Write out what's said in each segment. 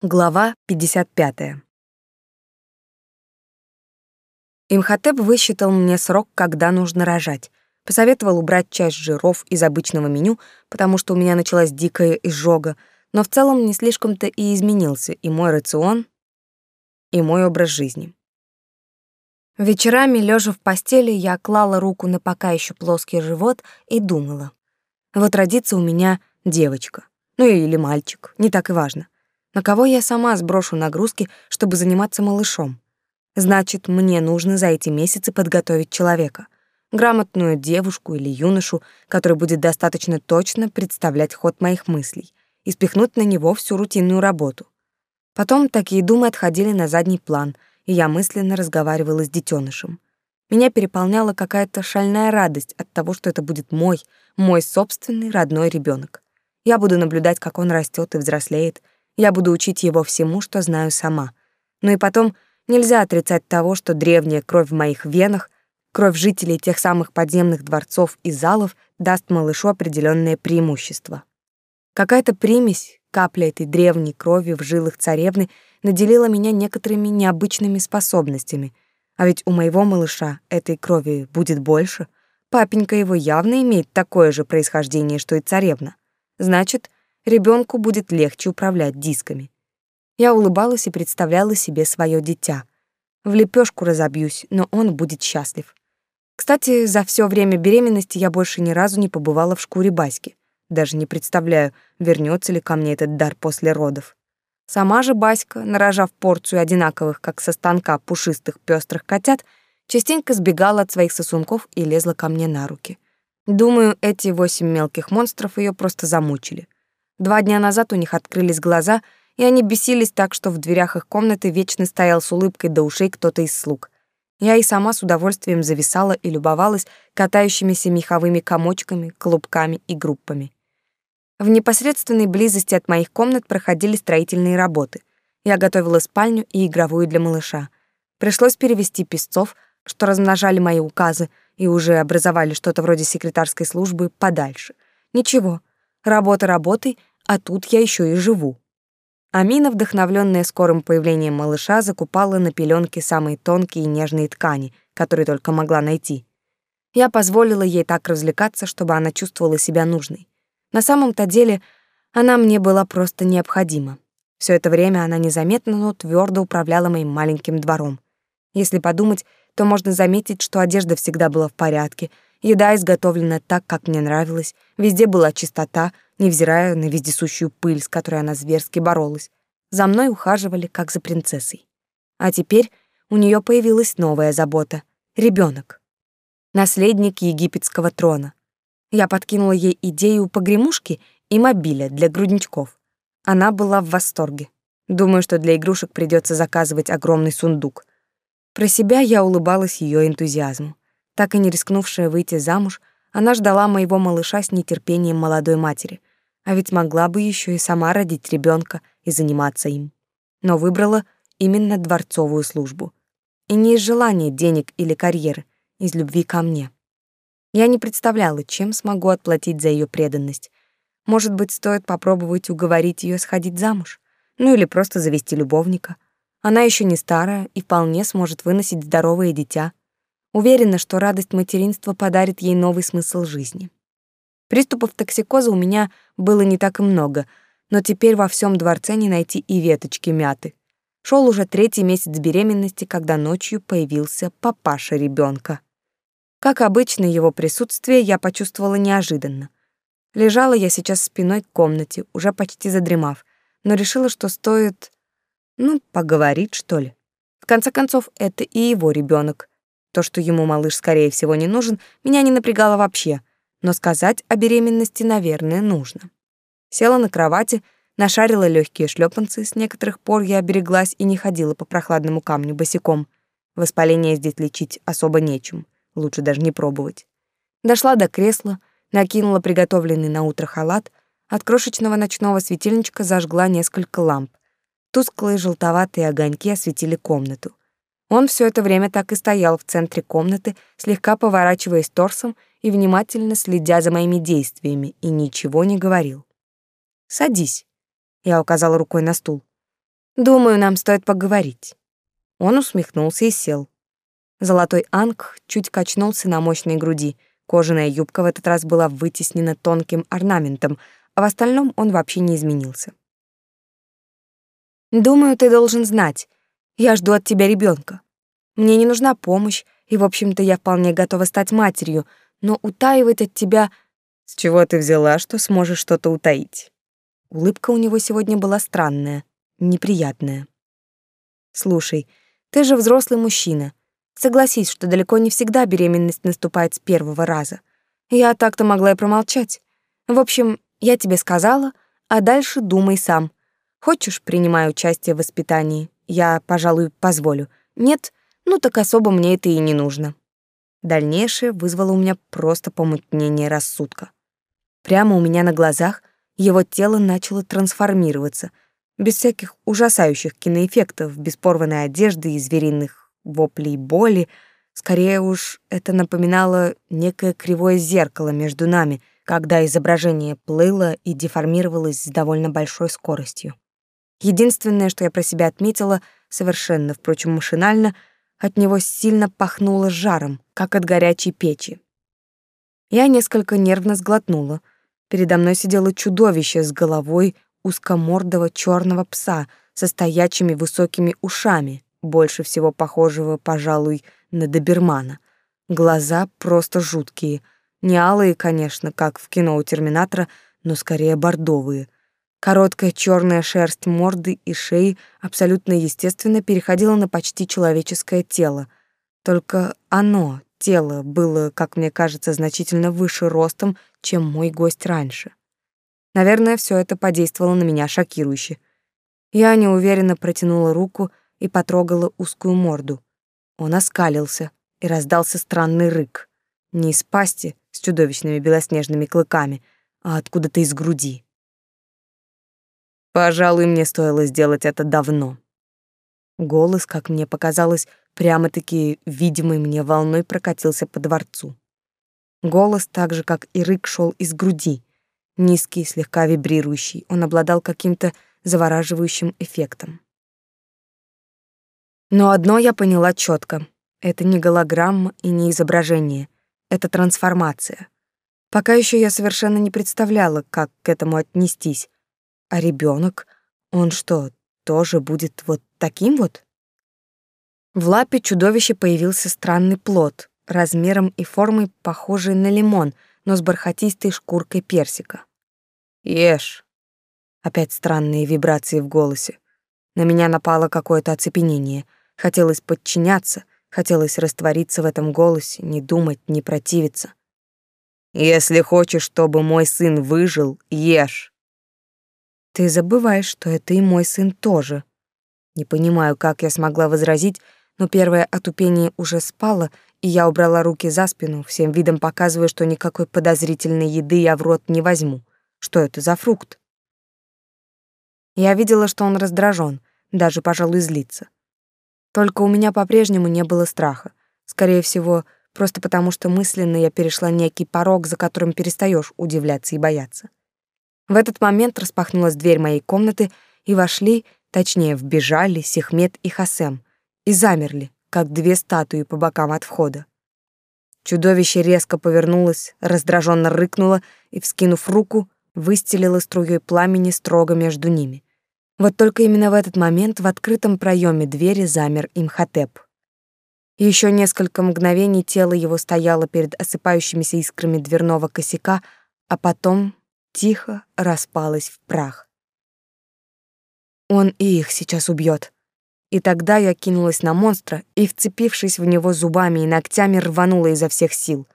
Глава 55. Имхотеп высчитал мне срок, когда нужно рожать. Посоветовал убрать часть жиров из обычного меню, потому что у меня началась дикая изжога, но в целом не слишком-то и изменился и мой рацион, и мой образ жизни. Вечерами, лежа в постели, я клала руку на пока еще плоский живот и думала. Вот родится у меня девочка. Ну или мальчик, не так и важно. На кого я сама сброшу нагрузки, чтобы заниматься малышом? Значит, мне нужно за эти месяцы подготовить человека. Грамотную девушку или юношу, который будет достаточно точно представлять ход моих мыслей и спихнуть на него всю рутинную работу. Потом такие думы отходили на задний план, и я мысленно разговаривала с детенышем. Меня переполняла какая-то шальная радость от того, что это будет мой, мой собственный родной ребенок. Я буду наблюдать, как он растет и взрослеет, я буду учить его всему, что знаю сама. Ну и потом, нельзя отрицать того, что древняя кровь в моих венах, кровь жителей тех самых подземных дворцов и залов даст малышу определенное преимущество. Какая-то примесь, капля этой древней крови в жилах царевны наделила меня некоторыми необычными способностями. А ведь у моего малыша этой крови будет больше. Папенька его явно имеет такое же происхождение, что и царевна. Значит, ребенку будет легче управлять дисками. Я улыбалась и представляла себе свое дитя. В лепешку разобьюсь, но он будет счастлив. Кстати, за все время беременности я больше ни разу не побывала в шкуре Баськи. Даже не представляю, вернется ли ко мне этот дар после родов. Сама же Баська, нарожав порцию одинаковых, как со станка, пушистых пестрых котят, частенько сбегала от своих сосунков и лезла ко мне на руки. Думаю, эти восемь мелких монстров ее просто замучили. Два дня назад у них открылись глаза, и они бесились так, что в дверях их комнаты вечно стоял с улыбкой до ушей кто-то из слуг. Я и сама с удовольствием зависала и любовалась катающимися меховыми комочками, клубками и группами. В непосредственной близости от моих комнат проходили строительные работы. Я готовила спальню и игровую для малыша. Пришлось перевести песцов, что размножали мои указы и уже образовали что-то вроде секретарской службы, подальше. Ничего, работа работой, а тут я еще и живу. Амина, вдохновленная скорым появлением малыша, закупала на пеленке самые тонкие и нежные ткани, которые только могла найти. Я позволила ей так развлекаться, чтобы она чувствовала себя нужной. На самом-то деле она мне была просто необходима. Все это время она незаметно, но твердо управляла моим маленьким двором. Если подумать, то можно заметить, что одежда всегда была в порядке, еда изготовлена так, как мне нравилось, везде была чистота — невзирая на вездесущую пыль, с которой она зверски боролась. За мной ухаживали, как за принцессой. А теперь у нее появилась новая забота — ребенок, Наследник египетского трона. Я подкинула ей идею погремушки и мобиля для грудничков. Она была в восторге. Думаю, что для игрушек придется заказывать огромный сундук. Про себя я улыбалась ее энтузиазму. Так и не рискнувшая выйти замуж, она ждала моего малыша с нетерпением молодой матери. А ведь могла бы еще и сама родить ребенка и заниматься им. Но выбрала именно дворцовую службу. И не из желания денег или карьеры, из любви ко мне. Я не представляла, чем смогу отплатить за ее преданность. Может быть, стоит попробовать уговорить ее сходить замуж, ну или просто завести любовника. Она еще не старая и вполне сможет выносить здоровое дитя. Уверена, что радость материнства подарит ей новый смысл жизни. Приступов токсикоза у меня было не так и много, но теперь во всем дворце не найти и веточки мяты. Шел уже третий месяц беременности, когда ночью появился папаша ребенка. Как обычно, его присутствие я почувствовала неожиданно. Лежала я сейчас спиной к комнате, уже почти задремав, но решила, что стоит, ну, поговорить, что ли. В конце концов, это и его ребенок. То, что ему малыш, скорее всего, не нужен, меня не напрягало вообще но сказать о беременности, наверное, нужно. Села на кровати, нашарила легкие шлепанцы, с некоторых пор я обереглась и не ходила по прохладному камню босиком. Воспаление здесь лечить особо нечем, лучше даже не пробовать. Дошла до кресла, накинула приготовленный на утро халат, от крошечного ночного светильничка зажгла несколько ламп. Тусклые желтоватые огоньки осветили комнату. Он все это время так и стоял в центре комнаты, слегка поворачиваясь торсом и внимательно следя за моими действиями, и ничего не говорил. «Садись», — я указала рукой на стул. Думаю, нам стоит поговорить. Он усмехнулся и сел. Золотой анг чуть качнулся на мощной груди. Кожаная юбка в этот раз была вытеснена тонким орнаментом, а в остальном он вообще не изменился. «Думаю, ты должен знать. Я жду от тебя ребенка. Мне не нужна помощь, и, в общем-то, я вполне готова стать матерью, но утаивать от тебя... С чего ты взяла, что сможешь что-то утаить? Улыбка у него сегодня была странная, неприятная. Слушай, ты же взрослый мужчина. Согласись, что далеко не всегда беременность наступает с первого раза. Я так-то могла и промолчать. В общем, я тебе сказала, а дальше думай сам. Хочешь, принимай участие в воспитании. Я, пожалуй, позволю. Нет, ну так особо мне это и не нужно. Дальнейшее вызвало у меня просто помутнение рассудка. Прямо у меня на глазах его тело начало трансформироваться, без всяких ужасающих киноэффектов, без порванной одежды и звериных воплей боли. Скорее уж, это напоминало некое кривое зеркало между нами, когда изображение плыло и деформировалось с довольно большой скоростью. Единственное, что я про себя отметила, совершенно, впрочем, машинально — от него сильно пахнуло жаром, как от горячей печи. Я несколько нервно сглотнула. Передо мной сидело чудовище с головой узкомордого черного пса со стоячими высокими ушами, больше всего похожего, пожалуй, на добермана. Глаза просто жуткие. Не алые, конечно, как в кино у Терминатора, но скорее бордовые — Короткая черная шерсть морды и шеи абсолютно естественно переходила на почти человеческое тело. Только оно, тело, было, как мне кажется, значительно выше ростом, чем мой гость раньше. Наверное, все это подействовало на меня шокирующе. Я неуверенно протянула руку и потрогала узкую морду. Он оскалился, и раздался странный рык. Не из пасти с чудовищными белоснежными клыками, а откуда-то из груди. Пожалуй, мне стоило сделать это давно. Голос, как мне показалось, прямо-таки видимой мне волной прокатился по дворцу. Голос, так же как и рык, шел из груди, низкий, слегка вибрирующий. Он обладал каким-то завораживающим эффектом. Но одно я поняла четко: это не голограмма и не изображение, это трансформация. Пока еще я совершенно не представляла, как к этому отнестись, а ребенок, он что, тоже будет вот таким вот? В лапе чудовища появился странный плод, размером и формой похожий на лимон, но с бархатистой шкуркой персика. «Ешь!» Опять странные вибрации в голосе. На меня напало какое-то оцепенение. Хотелось подчиняться, хотелось раствориться в этом голосе, не думать, не противиться. «Если хочешь, чтобы мой сын выжил, ешь!» Ты забываешь, что это и мой сын тоже. Не понимаю, как я смогла возразить, но первое отупение уже спало, и я убрала руки за спину, всем видом показывая, что никакой подозрительной еды я в рот не возьму. Что это за фрукт? Я видела, что он раздражен, даже, пожалуй, злится. Только у меня по-прежнему не было страха. Скорее всего, просто потому что мысленно я перешла некий порог, за которым перестаешь удивляться и бояться. В этот момент распахнулась дверь моей комнаты, и вошли, точнее, вбежали Сехмет и Хасем, и замерли, как две статуи по бокам от входа. Чудовище резко повернулось, раздраженно рыкнуло и, вскинув руку, выстелило струей пламени строго между ними. Вот только именно в этот момент в открытом проеме двери замер Имхотеп. Еще несколько мгновений тело его стояло перед осыпающимися искрами дверного косяка, а потом тихо распалась в прах. Он и их сейчас убьет. И тогда я кинулась на монстра и, вцепившись в него зубами и ногтями, рванула изо всех сил.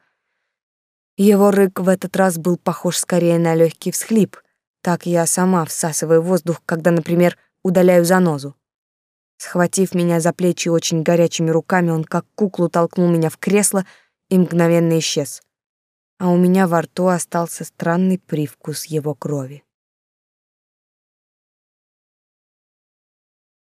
Его рык в этот раз был похож скорее на легкий всхлип. Так я сама всасываю воздух, когда, например, удаляю занозу. Схватив меня за плечи очень горячими руками, он как куклу толкнул меня в кресло и мгновенно исчез а у меня во рту остался странный привкус его крови.